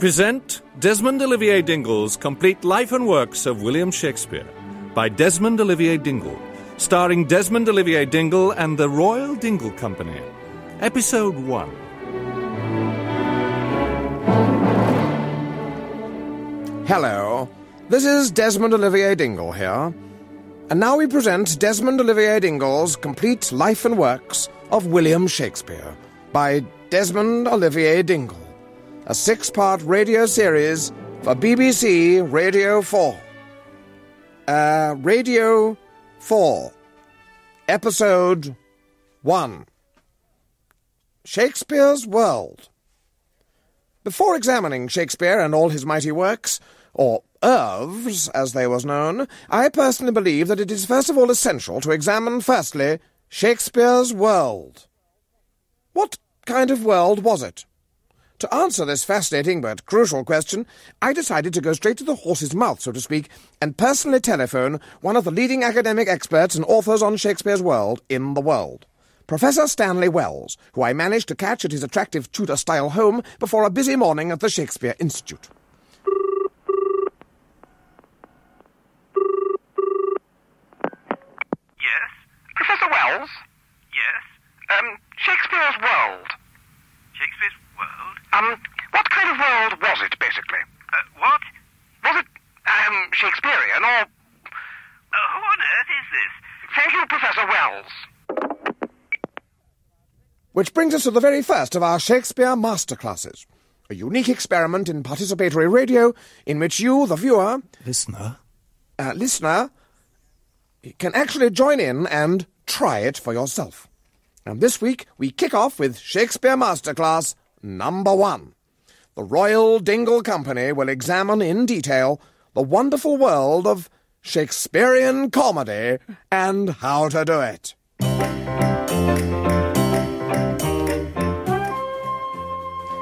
present Desmond Olivier Dingle's complete life and works of William Shakespeare by Desmond Olivier Dingle, starring Desmond Olivier Dingle and the Royal Dingle Company. Episode 1. Hello, this is Desmond Olivier Dingle here. And now we present Desmond Olivier Dingle's complete life and works of William Shakespeare by Desmond Olivier Dingle, a six part radio series for BBC Radio 4. Uh, Radio 4, Episode 1 Shakespeare's World. Before examining Shakespeare and all his mighty works, or oeuvres, as they was known, I personally believe that it is first of all essential to examine, firstly, Shakespeare's world. What kind of world was it? To answer this fascinating but crucial question, I decided to go straight to the horse's mouth, so to speak, and personally telephone one of the leading academic experts and authors on Shakespeare's world in the world. Professor Stanley Wells, who I managed to catch at his attractive Tudor-style home before a busy morning at the Shakespeare Institute. Yes? Professor Wells? Yes? Um, Shakespeare's World. Shakespeare's World? Um, what kind of world was it, basically? Uh, what? Was it, um, Shakespearean or... Uh, who on earth is this? Thank you, Professor Wells. Which brings us to the very first of our Shakespeare masterclasses. A unique experiment in participatory radio in which you, the viewer, Listener? uh, listener, can actually join in and try it for yourself. And this week we kick off with Shakespeare Masterclass number one. The Royal Dingle Company will examine in detail the wonderful world of Shakespearean comedy and how to do it.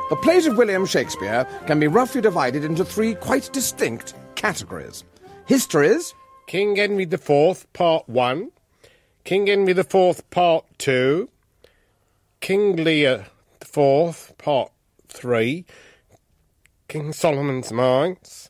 The plays of William Shakespeare can be roughly divided into three quite distinct categories. Histories, King Henry IV, Part 1, King Henry IV, Part 2, King Lear IV, Part 3, King Solomon's Mines.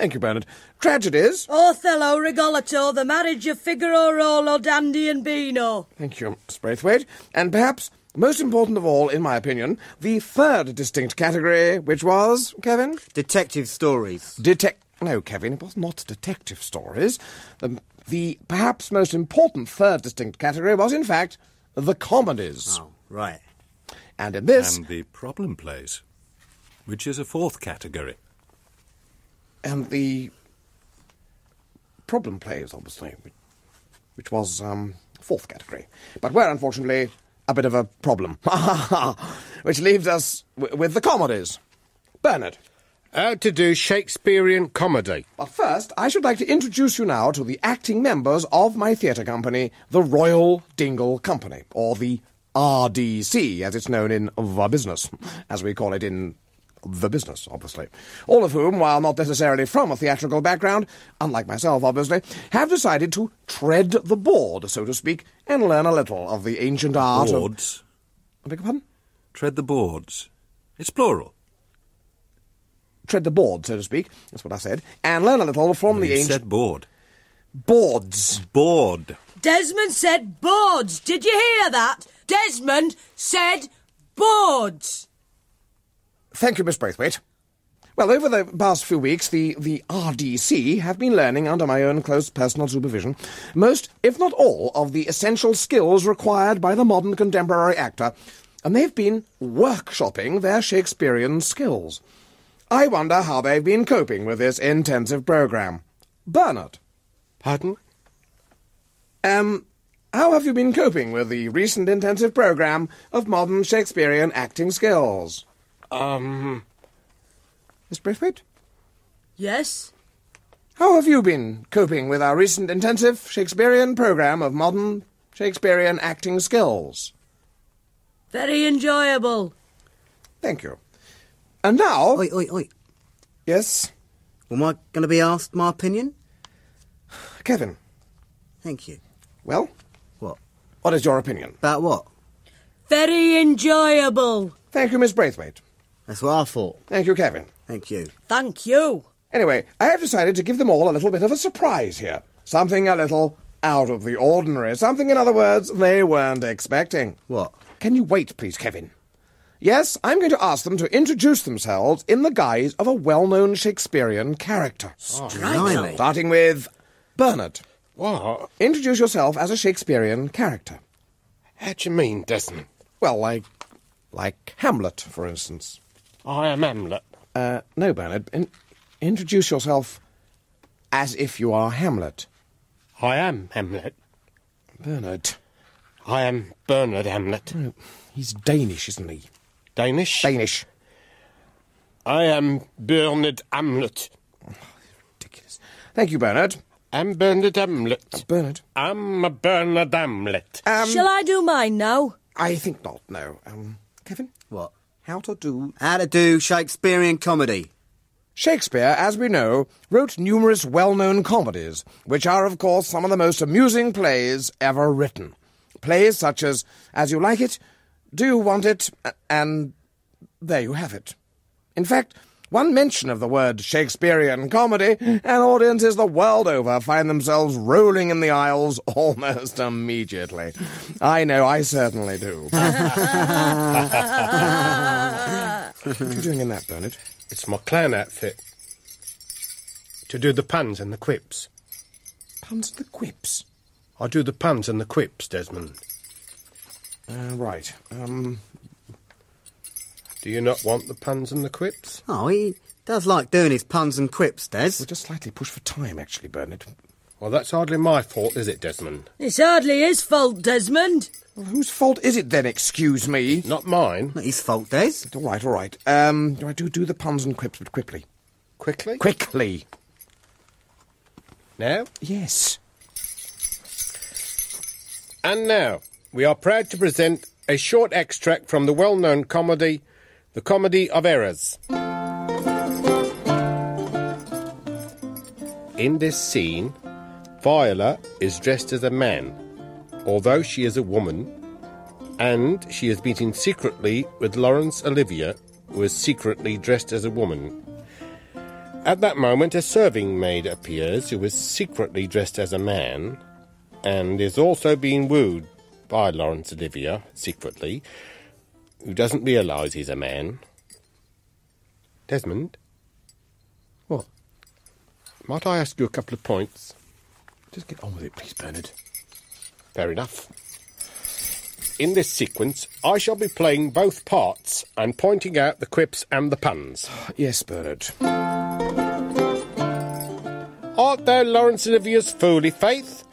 Thank you, Bernard. Tragedies. Othello, Rigoletto, The Marriage of Figaro, Rollo, Dandy and Beano. Thank you, Miss Braithwaite. And perhaps most important of all, in my opinion, the third distinct category, which was, Kevin? Detective stories. Detect. No, Kevin, it was not detective stories. The, the perhaps most important third distinct category was, in fact, the comedies. Oh, right. And in this, And the problem plays, which is a fourth category. And the problem plays, obviously, which, was um, fourth category. But we're unfortunately a bit of a problem, which leaves us w- with the comedies. Bernard. How to do Shakespearean comedy. But first, I should like to introduce you now to the acting members of my theatre company, the Royal Dingle Company, or the RDC, as it's known in the business, as we call it in the business, obviously. All of whom, while not necessarily from a theatrical background, unlike myself, obviously, have decided to tread the board, so to speak, and learn a little of the ancient art Boards. of... I beg your pardon? Tread the boards. It's plural. Tread the board, so to speak, that's what I said, and learn a little from the ancient... said board. Boards. Board. Desmond said boards. Did you hear that? Desmond said boards. Thank you, Miss Braithwaite. Well, over the past few weeks, the, the RDC have been learning under my own close personal supervision most, if not all, of the essential skills required by the modern contemporary actor, and they've been workshopping their Shakespearean skills. I wonder how they've been coping with this intensive program. Bernard, Pardon? um, how have you been coping with the recent intensive program of modern Shakespearean acting skills? Um, Miss Braithwaite? Yes? How have you been coping with our recent intensive Shakespearean program of modern Shakespearean acting skills? Very enjoyable. Thank you. And now, Oi, oi, oi. yes, Am I going to be asked my opinion? Kevin. Thank you. Well, What? what is your opinion? About what? Very enjoyable. Thank you, Miss Braithwaite. That's what I thought. Thank you, Kevin. Thank you. Thank you. Anyway, I have decided to give them all a little bit of a surprise here. Something a little out of the ordinary. Something, in other words, they weren't expecting. What? Can you wait, please, Kevin? Yes, I'm going to ask them to introduce themselves in the guise of a well-known Shakespearean character. Oh, blimey. Starting with Bernard. What? Introduce yourself as a Shakespearean character. How do you mean, Desmond? Well, like, like Hamlet, for instance. I am Hamlet. Uh, no, Bernard. In- introduce yourself as if you are Hamlet. I am Hamlet. Bernard. I am Bernard Hamlet. Oh, He's Danish, isn't he? Danish? Danish. I am Bernard Hamlet. Ridiculous. Thank you, Bernard. I'm Bernard Hamlet. Bernard. I'm a Bernard Hamlet. Um, Shall I do mine now? I think not, no. Um, Kevin? What? How to do... How to do Shakespearean comedy. Shakespeare, as we know, wrote numerous well-known comedies, which are, of course, some of the most amusing plays ever written. Plays such as As You Like It, Do You Want It, and there you have it. In fact, one mention of the word Shakespearean comedy, and audiences the world over find themselves rolling in the aisles almost immediately. I know, I certainly do. what are you doing in that, Bernard? It's my clown outfit. To do the puns and the quips. Puns and the quips. I do the puns and the quips, Desmond. Uh, right. Um, Do you not want the puns and the quips? Oh, he does like doing his puns and quips, Des. we're just slightly pushed for time, actually, Bernard. Well, that's hardly my fault, is it, Desmond? It's hardly his fault, Desmond. Well, whose fault is it then, excuse me? Not mine. Not his fault, Des. All right, all right. Um, I do do the puns and quips, but quickly. Quickly? Quickly. Now? Yes. And now, we are proud to present a short extract from the well known comedy, The Comedy of Errors. In this scene, Viola is dressed as a man, although she is a woman, and she is meeting secretly with Laurence Olivier, who is secretly dressed as a woman. At that moment, a serving maid appears who is secretly dressed as a man and is also being wooed by Laurence Olivier secretly, who doesn't realise he's a man. Desmond, What? might I ask you a couple of points? Just get on with it, please, Bernard. Fair enough. In this sequence, I shall be playing both parts and pointing out the quips and the puns. Yes, Bernard. Art thou Laurence Olivier's fooly faith?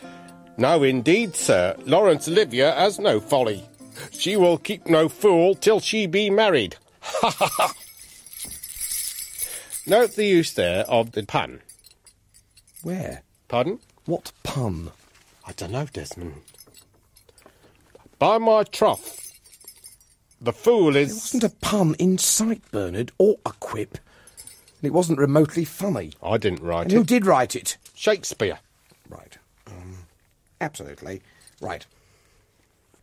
No, indeed, sir. Laurence Olivia has no folly. She will keep no fool till she be married. Ha ha ha! Note the use there of the pun. Where? Pardon? What pun? I don't know, Desmond. By my troth, the fool There is. wasn't a pun in sight, Bernard, or a quip. And it wasn't remotely funny. I didn't write And who did write it? Shakespeare. Right. Um, absolutely. Right.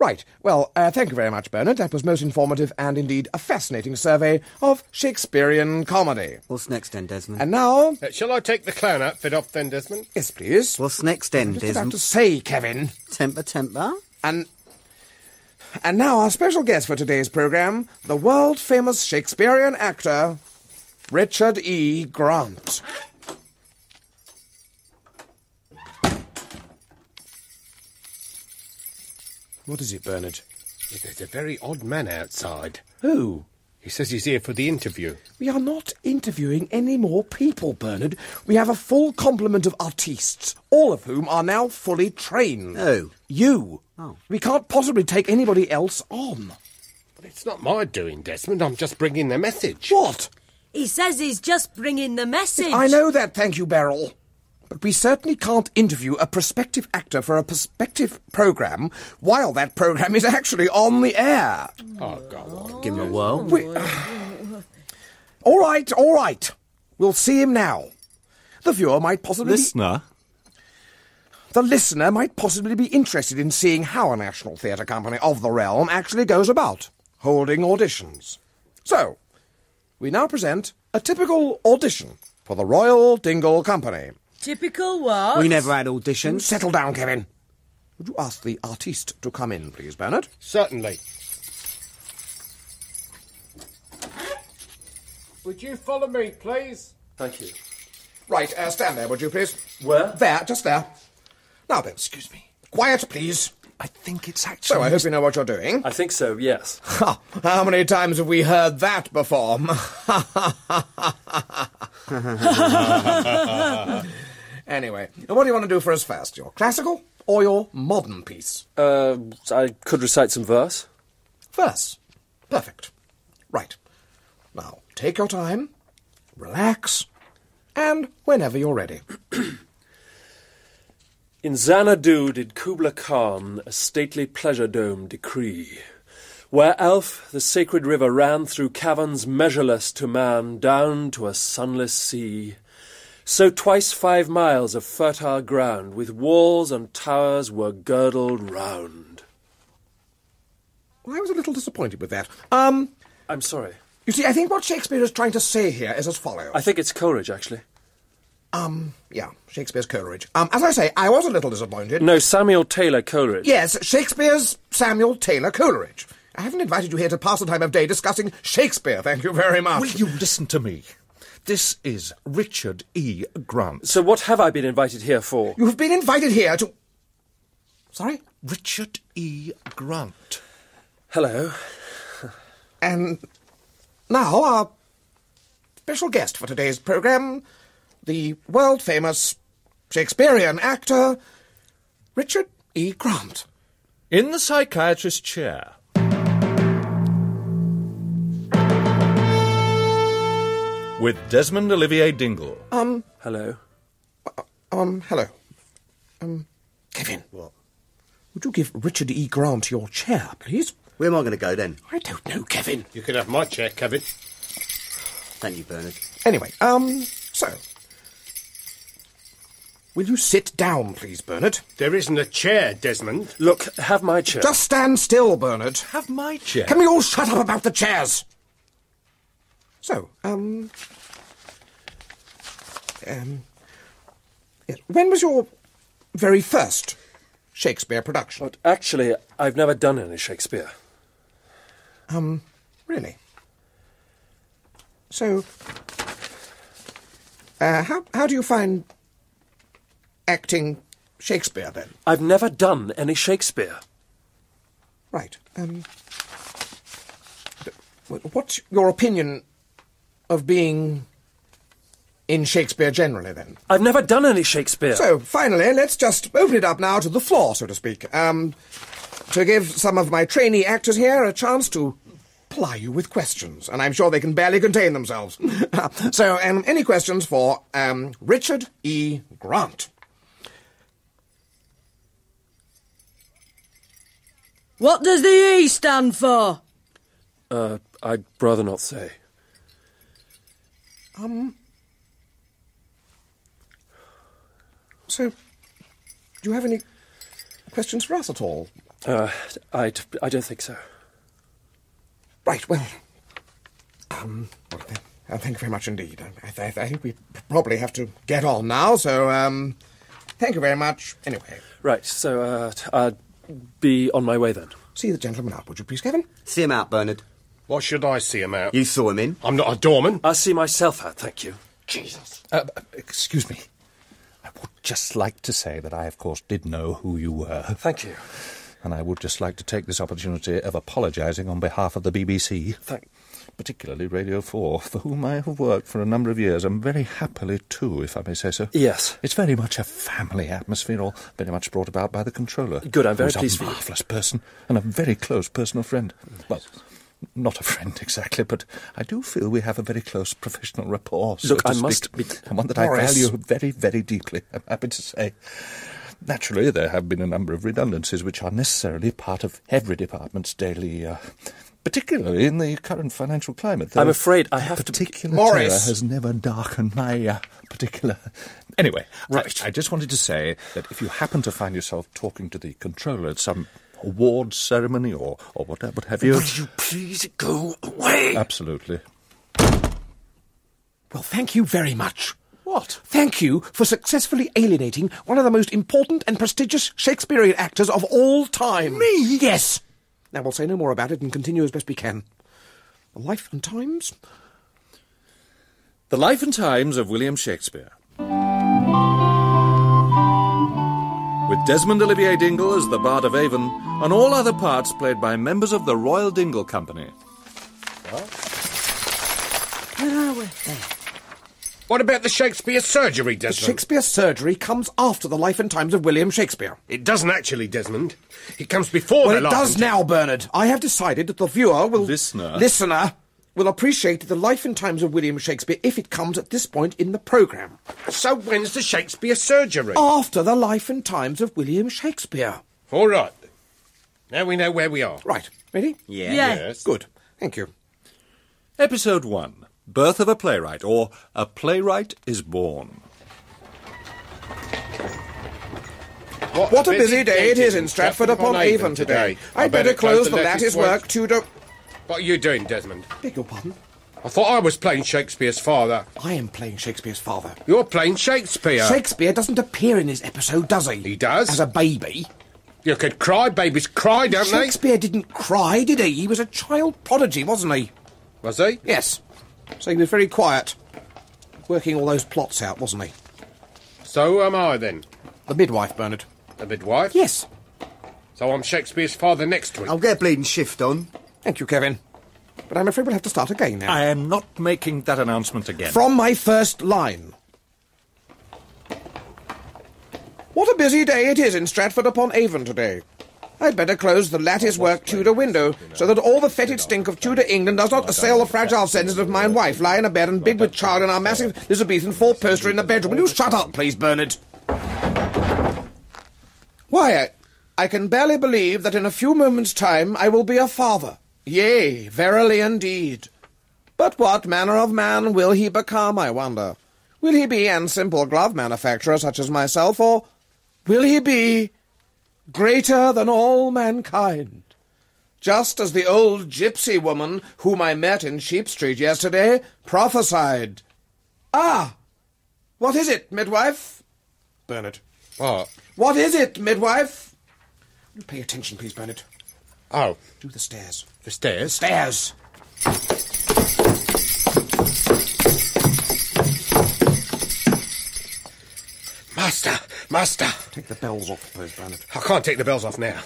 Right. Well, uh, thank you very much, Bernard. That was most informative and indeed a fascinating survey of Shakespearean comedy. What's next then, Desmond? And now, Uh, shall I take the clown outfit off then, Desmond? yes, please. What's next then, Just about Desmond? to say, Kevin. Temper, temper. And and now our special guest for today's program, the world famous Shakespearean actor Richard E. Grant. What is it, Bernard? There's a very odd man outside. Who? He says he's here for the interview. We are not interviewing any more people, Bernard. We have a full complement of artistes, all of whom are now fully trained. Who? You. Oh. We can't possibly take anybody else on. But it's not my doing, Desmond. I'm just bringing the message. What? He says he's just bringing the message. I know that, thank you, Beryl. But we certainly can't interview a prospective actor for a prospective program while that program is actually on the air. Oh, God. Give him a whirl. We- all right, all right. We'll see him now. The viewer might possibly be, Listener, the listener might possibly be interested in seeing how a national theatre company of the realm actually goes about holding auditions. So, we now present a typical audition for the Royal Dingle Company. Typical what? We never had auditions. Settle down, Kevin. Would you ask the artiste to come in, please, Bernard? Certainly. Would you follow me, please? Thank you. Right, uh, stand there, would you, please? Where? There, just there. Now then, Excuse me. quiet, please. I think it's actually. So I hope you know what you're doing. I think so, yes. Ha! How many times have we heard that before? anyway, what do you want to do for us first? Your classical or your modern piece? Uh, I could recite some verse. Verse. Perfect. Right. Now, take your time, relax, and whenever you're ready. In Xanadu did Kubla Khan a stately pleasure dome decree, where Alph the sacred river, ran through caverns measureless to man down to a sunless sea. So twice five miles of fertile ground with walls and towers were girdled round. I was a little disappointed with that. Um, I'm sorry. you see, I think what Shakespeare is trying to say here is as follows. I think it's Coleridge, actually. Um, yeah, Shakespeare's Coleridge. Um, as I say, I was a little disappointed. No, Samuel Taylor Coleridge. Yes, Shakespeare's Samuel Taylor Coleridge. I haven't invited you here to pass the time of day discussing Shakespeare, thank you very much. Will you listen to me? This is Richard E. Grant. So what have I been invited here for? You have been invited here to. Sorry? Richard E. Grant. Hello. And now our special guest for today's programme, the world famous Shakespearean actor, Richard E. Grant. In the psychiatrist's chair. With Desmond Olivier Dingle. Um. Hello. Um, hello. Um, Kevin. What? Would you give Richard E. Grant your chair, please? Where am I going to go then? I don't know, Kevin. You can have my chair, Kevin. Thank you, Bernard. Anyway, um, so. Will you sit down, please, Bernard? There isn't a chair, Desmond. Look, have my chair. Just stand still, Bernard. Have my chair. Can we all shut up about the chairs? So, um. Um. Yes, when was your very first Shakespeare production? But actually, I've never done any Shakespeare. Um, really? So, uh, how, how do you find acting Shakespeare then? I've never done any Shakespeare. Right. Um, what's your opinion of being in Shakespeare generally then? I've never done any Shakespeare. So, finally, let's just open it up now to the floor, so to speak. Um, to give some of my trainee actors here a chance to ply you with questions, and I'm sure they can barely contain themselves. so, um, any questions for um, Richard E. Grant? What does the E stand for? Uh, I'd rather not say. So, do you have any questions for us at all? Uh, I, I don't think so. Right, well, um, well, th- uh, thank you very much indeed. I, I, th- I think we probably have to get on now, so, um, thank you very much. Anyway, Right, so uh, t- I'd be on my way then. see the gentleman out, would you please, Kevin? See him out, Bernard. What should I see him out? You saw him in. I'm not a doorman. I'll see myself out, thank you. Jesus. Uh, excuse me. I would just like to say that I, of course, did know who you were. Thank you. And I would just like to take this opportunity of apologising on behalf of the BBC, Thank. particularly Radio 4, for whom I have worked for a number of years, and very happily too, if I may say so. Yes. It's very much a family atmosphere, all very much brought about by the controller. Good, I'm very pleased a for you. marvellous person and a very close personal friend. Well, not a friend exactly, but I do feel we have a very close professional rapport. so Look, I speak, must be- and one that. I value very, very deeply. I'm happy to say. Naturally, there have been a number of redundancies which are necessarily part of every department's daily. Uh, Particularly in the current financial climate. Though I'm afraid I have to particular terror has never darkened my uh, particular. Anyway, right. I, I just wanted to say that if you happen to find yourself talking to the controller at some awards ceremony or or whatever, what have you? Would you please go away? Absolutely. Well, thank you very much. What? Thank you for successfully alienating one of the most important and prestigious Shakespearean actors of all time. Me? Yes. Now we'll say no more about it and continue as best we can. The life and times? The Life and Times of William Shakespeare. With Desmond Olivier Dingle as the Bard of Avon, and all other parts played by members of the Royal Dingle Company. Where are we? What about the Shakespeare surgery, Desmond? The Desmond? Shakespeare surgery comes after the life and times of William Shakespeare. It doesn't actually, Desmond. It comes before Well, the it does and- now, Bernard. I have decided that the viewer will... Listener. Listener will appreciate the life and times of William Shakespeare if it comes at this point in the programme. So when's the Shakespeare surgery? After the life and times of William Shakespeare. All right. Now we know where we are. Right. Ready? Yeah. Yeah. Yes. Good. Thank you. Episode 1 Birth of a Playwright, or A Playwright is Born. What a busy day it is in Stratford upon Avon today. I'd better close the lattice work to do... What are you doing, Desmond? Beg your pardon? I thought I was playing Shakespeare's father. I am playing Shakespeare's father. You're playing Shakespeare. Shakespeare doesn't appear in this episode, does he? He does. As a baby. you could cry, babies cry, don't they? Shakespeare didn't cry, did he? He was a child prodigy, wasn't he? Was he? Yes. So he was very quiet. Working all those plots out, wasn't he? So am I then. The midwife, Bernard. The midwife? Yes. So I'm Shakespeare's father next week. I'll get a bleeding shift on. Thank you, Kevin. But I'm afraid we'll have to start again now. I am not making that announcement again. From my first line. What a busy day it is in Stratford upon Avon today. I'd better close the lattice work Tudor window so that all the fetid stink of Tudor England does not assail the fragile senses of my wife lying abed and big with child in our massive Elizabethan four poster in the bedroom. Will you shut up, please, Bernard? Why, I, I can barely believe that in a few moments' time I will be a father. Yea, verily indeed. But what manner of man will he become, I wonder? Will he be an simple glove manufacturer such as myself, or will he be greater than all mankind? Just as the old gypsy woman whom I met in Sheep Street yesterday prophesied. Ah! What is it, midwife? Bernard. Ah. What is it, midwife? Pay attention, please, Bernard. Oh, Do the stairs. The stairs? Stairs! Master! Master! Take the bells off, please, Bernard. I can't take the bells off now.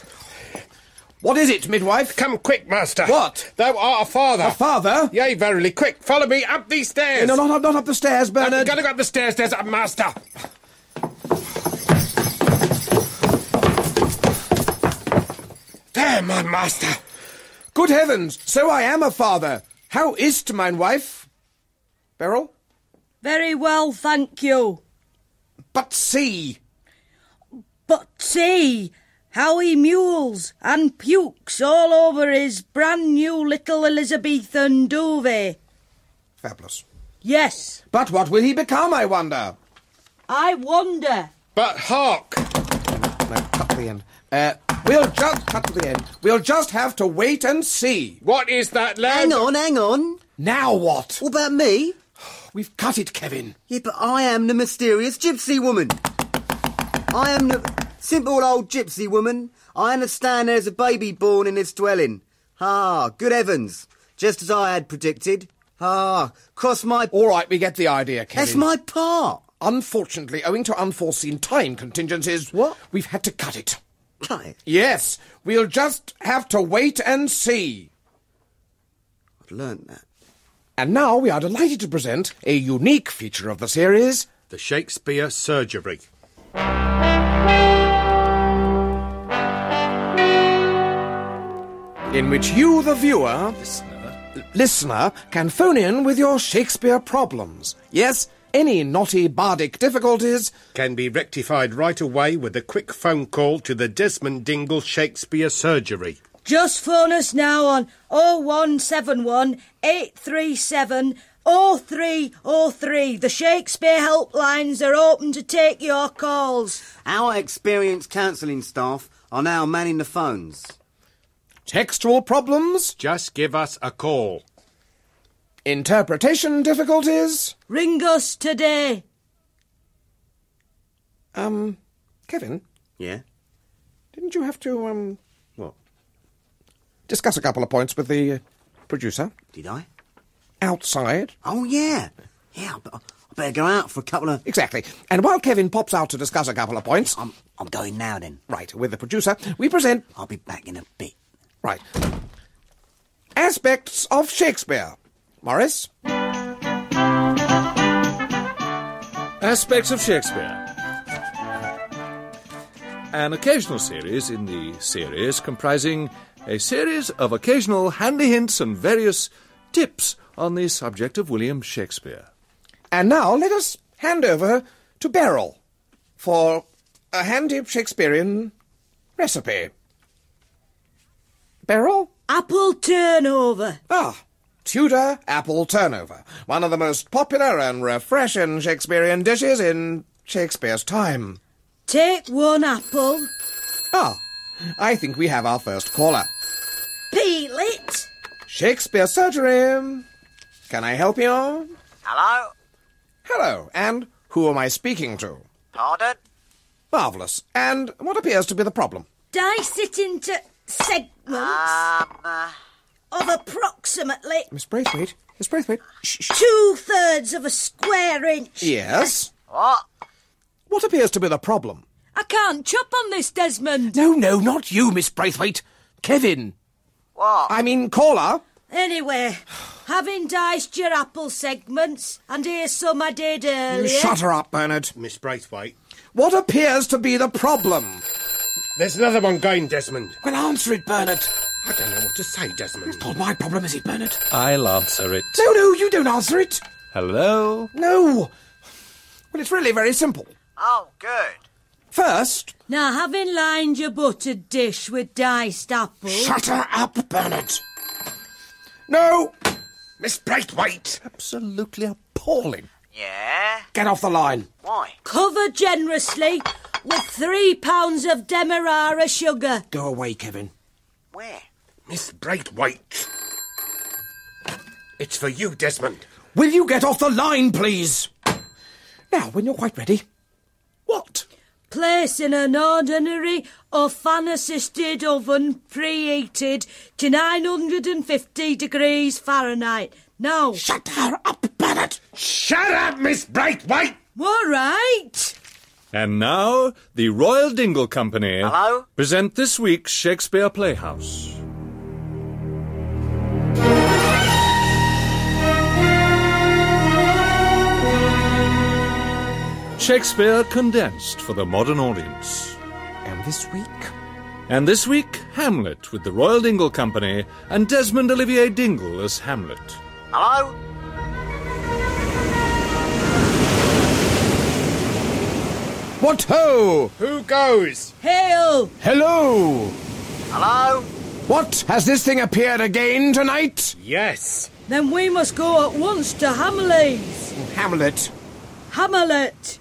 What is it, midwife? Come quick, master! What? Thou art a father! A father? Yea, verily, quick, follow me up these stairs! No, not up, not up the stairs, Bernard. I'm Bernard. gotta go up the stairs, there's a master! There, my master! Good heavens, so I am a father. How is't, mine wife? Beryl? Very well, thank you. But see, But see how he mules and pukes all over his brand new little Elizabethan duvet. fabulous. Yes, But what will he become, I wonder? I wonder. But hark! No, cut the end. Uh, we'll just cut to the end. We'll just have to wait and see. What is that, lad? Hang on, hang on. Now what? What about me? We've cut it, Kevin. Yeah, but I am the mysterious gypsy woman. I am the simple old gypsy woman. I understand there's a baby born in this dwelling. Ah, good heavens. Just as I had predicted. Ah, cross my... All right, we get the idea, Kevin. That's my part. Unfortunately, owing to unforeseen time contingencies, What? we've had to cut it. Cut. Yes, we'll just have to wait and see. I've learned that. And now we are delighted to present a unique feature of the series. The Shakespeare surgery. in which you, the viewer, listener, can phone in with your Shakespeare problems. Yes, any knotty bardic difficulties. Can be rectified right away with a quick phone call to the Desmond Dingle Shakespeare surgery. Just phone us now on 0171 837 0303. The Shakespeare helplines are open to take your calls. Our experienced counselling staff are now manning the phones. Textual problems. Just give us a call. Interpretation difficulties? Ring us today. Um, Kevin, Yeah? didn't you have to, um, What? discuss a couple of points with the uh, producer Did I? outside? Oh, yeah. Yeah, I I better go out for a couple of... Exactly. And while Kevin pops out to discuss a couple of points, I'm, I'm going now, then. right, with the producer, we present, I'll be back in a bit. right, aspects of Shakespeare. Morris? Aspects of Shakespeare. An occasional series in the series comprising a series of occasional handy hints and various tips on the subject of William Shakespeare. And now let us hand over to Beryl for a handy Shakespearean recipe. Beryl? Apple turnover. Ah, Tudor apple turnover. One of the most popular and refreshing Shakespearean dishes in Shakespeare's time. Take one apple, Ah, I think we have our first caller. peel it, Shakespeare Surgery. Can I help you? Hello? Hello, and who am I speaking to? Pardon? Marvellous. And what appears to be the problem? dice it into segments Um, uh, of approximately Miss Braithwaite? Miss Braithwaite? Shh, shh. two thirds of a square inch. Yes? what? What appears to be the problem? I can't chop on this, Desmond. No, no, not you, Miss Braithwaite. Kevin. What? I mean, caller. Anyway, having diced your apple segments, and here's some I did earlier. Shut her up, Bernard. Miss Braithwaite. What appears to be the problem? There's another one going, Desmond. Well, answer it, Bernard. I don't know what to say, Desmond. It's Not my problem, is it, Bernard? I'll answer it. No, no, you don't answer it. Hello? No. Well, it's really very simple. Oh, good. First, Now, having lined your buttered dish with diced apples, shut her up, Bernard. No. Miss Braithwaite! Absolutely appalling. Yeah? Get off the line. Why? cover generously with three pounds of demerara sugar. Go away, Kevin. Where? Miss Braithwaite! It's for you, Desmond. Will you get off the line, please? Now, when you're quite ready. What? Place in an ordinary or fan-assisted oven preheated to 950 degrees Fahrenheit. Now, Shut her up, Bernard. Shut up, Miss Braithwaite! all right. And now, the Royal Dingle Company Hello? present this week's Shakespeare Playhouse. Shakespeare condensed for the modern audience. And this week? And this week, Hamlet with the Royal Dingle Company and Desmond Olivier Dingle as Hamlet. Hello? What ho! Who goes? Hail! Hello! Hello? What? Has this thing appeared again tonight? Yes. Then we must go at once to Hamleys. Hamlet. Hamlet.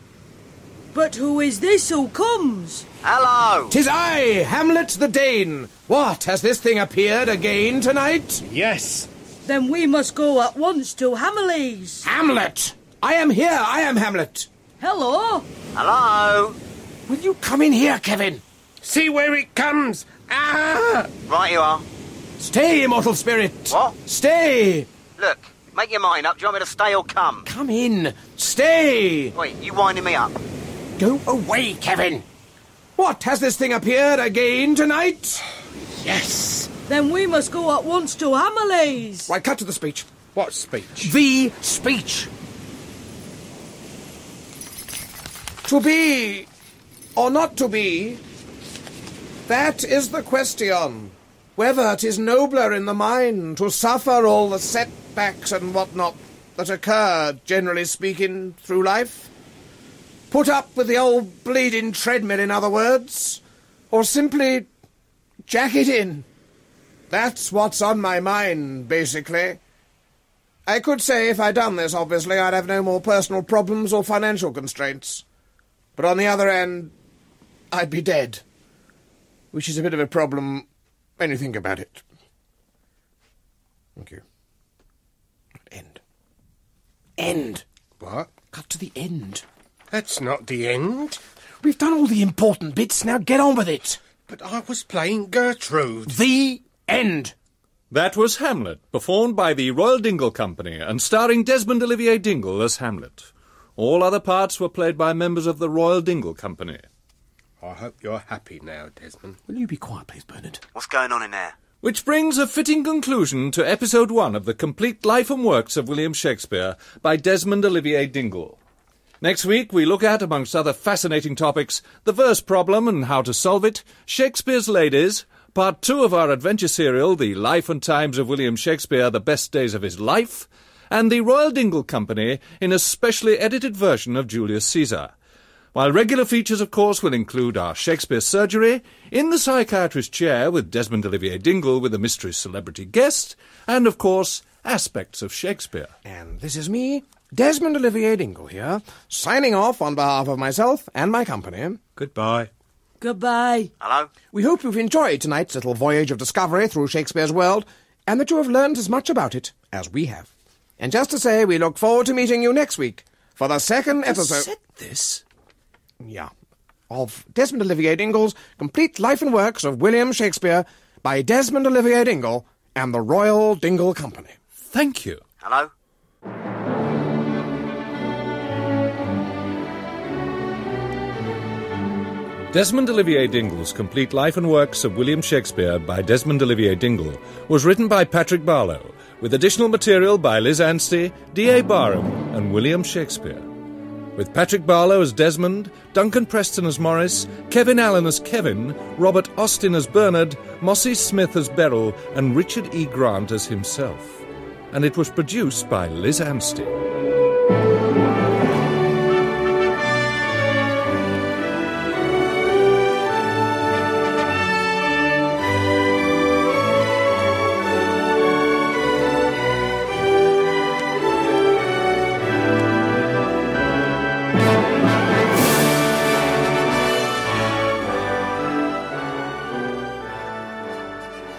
But who is this who comes? Hello? Tis I, Hamlet the Dane. What? Has this thing appeared again tonight? Yes. Then we must go at once to Hamleys. Hamlet! I am here, I am Hamlet. Hello? Hello? Will you come in here, Kevin? See where it comes. Ah! Right you are. Stay, immortal spirit. What? Stay. Look, make your mind up. Do you want me to stay or come? Come in. Stay. Wait, you winding me up? Go away, Kevin. What? Has this thing appeared again tonight? Yes. Then we must go at once to Amelie's! Right, cut to the speech. What speech? The speech. To be or not to be, that is the question. Whether it is nobler in the mind to suffer all the setbacks and what not that occur, generally speaking, through life. Put up with the old bleeding treadmill, in other words, or simply jack it in. That's what's on my mind, basically. I could say if I'd done this, obviously, I'd have no more personal problems or financial constraints. But on the other end, I'd be dead. Which is a bit of a problem when you think about it. Thank you. End. end. What? Cut to the end. That's not the end. We've done all the important bits, now get on with it. But I was playing Gertrude. The end. That was Hamlet, performed by the Royal Dingle Company and starring Desmond Olivier Dingle as Hamlet. All other parts were played by members of the Royal Dingle Company. I hope you're happy now, Desmond. Will you be quiet, please, Bernard? What's going on in there? Which brings a fitting conclusion to episode one of the complete life and works of William Shakespeare by Desmond Olivier Dingle. Next week, we look at, amongst other fascinating topics, the verse problem and how to solve it, Shakespeare's ladies, part two of our adventure serial, The Life and Times of William Shakespeare, The Best Days of His Life, and the Royal Dingle Company in a specially edited version of Julius Caesar. While regular features, of course, will include our Shakespeare surgery, In the Psychiatrist's Chair with Desmond Olivier Dingle with a mystery celebrity guest, and, of course, aspects of Shakespeare. And this is me, Desmond Olivier Dingle here, signing off on behalf of myself and my company. Goodbye. Goodbye. Hello? We hope you've enjoyed tonight's little voyage of discovery through Shakespeare's world, and that you have learned as much about it as we have. And just to say, we look forward to meeting you next week for the second episode. said this? Yeah. Of Desmond Olivier Dingle's complete life and works of William Shakespeare by Desmond Olivier Dingle and the Royal Dingle Company. Thank you. Hello? Desmond Olivier Dingle's Complete Life and Works of William Shakespeare by Desmond Olivier Dingle was written by Patrick Barlow, with additional material by Liz Anstey, D.A. Barham, and William Shakespeare. With Patrick Barlow as Desmond, Duncan Preston as Morris, Kevin Allen as Kevin, Robert Austin as Bernard, Mossie Smith as Beryl, and Richard E. Grant as himself. And it was produced by Liz Anstey.